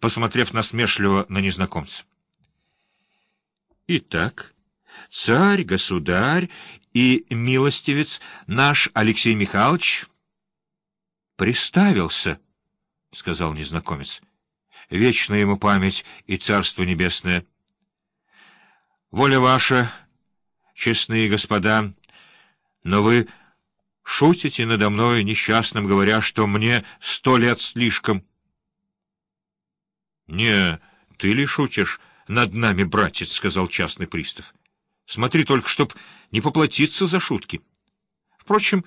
посмотрев насмешливо на незнакомца. Итак, царь, государь и милостивец наш Алексей Михайлович приставился, — сказал незнакомец. Вечная ему память и царство небесное. Воля ваша, честные господа, но вы шутите надо мной несчастным, говоря, что мне сто лет слишком. — Не, ты ли шутишь над нами, братец, — сказал частный пристав. — Смотри только, чтоб не поплатиться за шутки. Впрочем,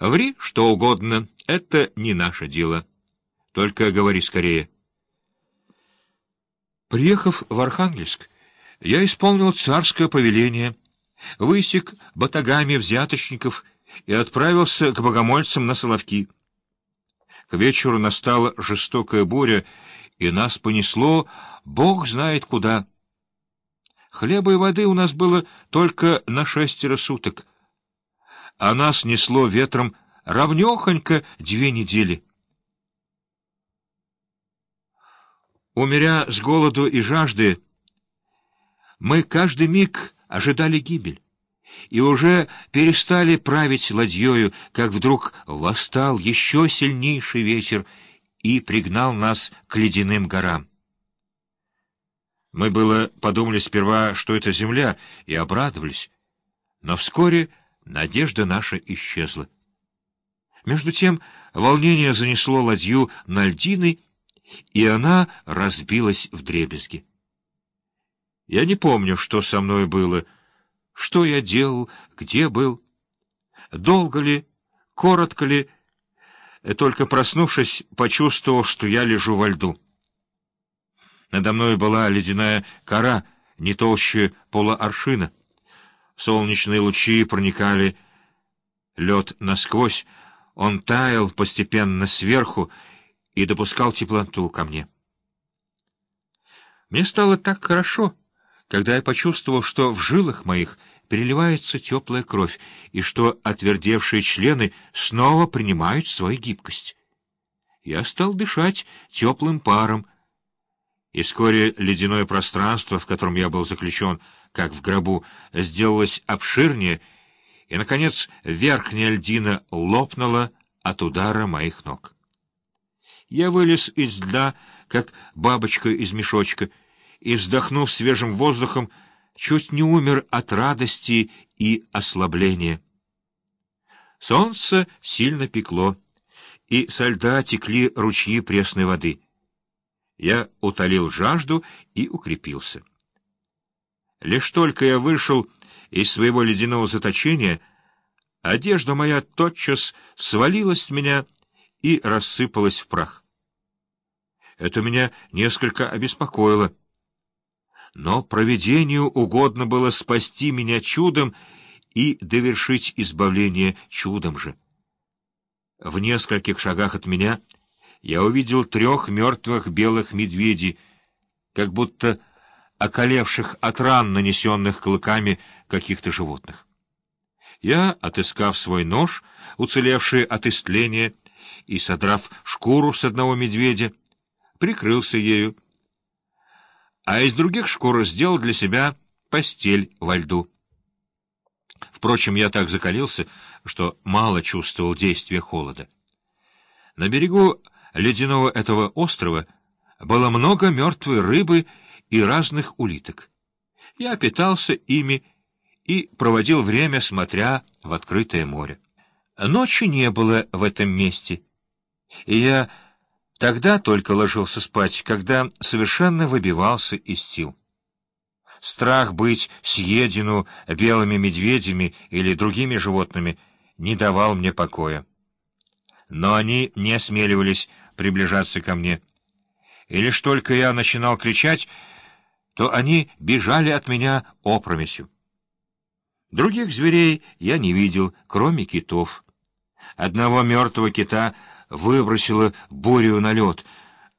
ври что угодно, это не наше дело. Только говори скорее. Приехав в Архангельск, я исполнил царское повеление, высек батагами взяточников и отправился к богомольцам на Соловки. К вечеру настала жестокая буря, и нас понесло бог знает куда. Хлеба и воды у нас было только на шестеро суток, а нас несло ветром равнехонько две недели. Умеря с голоду и жажды, мы каждый миг ожидали гибель и уже перестали править ладьёю, как вдруг восстал еще сильнейший ветер и пригнал нас к ледяным горам. Мы было подумали сперва, что это земля, и обрадовались, но вскоре надежда наша исчезла. Между тем волнение занесло ладью на льдины, и она разбилась в дребезги. Я не помню, что со мной было, что я делал, где был, долго ли, коротко ли, только проснувшись, почувствовал, что я лежу во льду. Надо мной была ледяная кора, не толще полуаршина. Солнечные лучи проникали лед насквозь, он таял постепенно сверху и допускал теплоту ко мне. Мне стало так хорошо, когда я почувствовал, что в жилах моих переливается теплая кровь, и что отвердевшие члены снова принимают свою гибкость. Я стал дышать теплым паром, и вскоре ледяное пространство, в котором я был заключен, как в гробу, сделалось обширнее, и, наконец, верхняя льдина лопнула от удара моих ног. Я вылез из льда, как бабочка из мешочка, и, вздохнув свежим воздухом, чуть не умер от радости и ослабления. Солнце сильно пекло, и со льда текли ручьи пресной воды. Я утолил жажду и укрепился. Лишь только я вышел из своего ледяного заточения, одежда моя тотчас свалилась с меня и рассыпалась в прах. Это меня несколько обеспокоило. Но провидению угодно было спасти меня чудом и довершить избавление чудом же. В нескольких шагах от меня я увидел трех мертвых белых медведей, как будто околевших от ран, нанесенных клыками каких-то животных. Я, отыскав свой нож, уцелевший от истления, и, содрав шкуру с одного медведя, прикрылся ею, а из других шкур сделал для себя постель во льду. Впрочем, я так закалился, что мало чувствовал действия холода. На берегу ледяного этого острова было много мертвой рыбы и разных улиток. Я питался ими и проводил время, смотря в открытое море. Ночи не было в этом месте, и я Тогда только ложился спать, когда совершенно выбивался из сил. Страх быть съедену белыми медведями или другими животными не давал мне покоя. Но они не осмеливались приближаться ко мне. И лишь только я начинал кричать, то они бежали от меня опрометью. Других зверей я не видел, кроме китов. Одного мертвого кита — выбросила бурю на лед,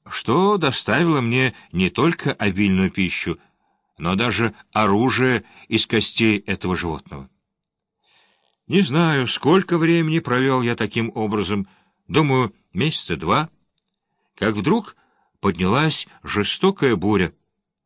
что доставило мне не только обильную пищу, но даже оружие из костей этого животного. Не знаю, сколько времени провел я таким образом, думаю, месяца два, как вдруг поднялась жестокая буря.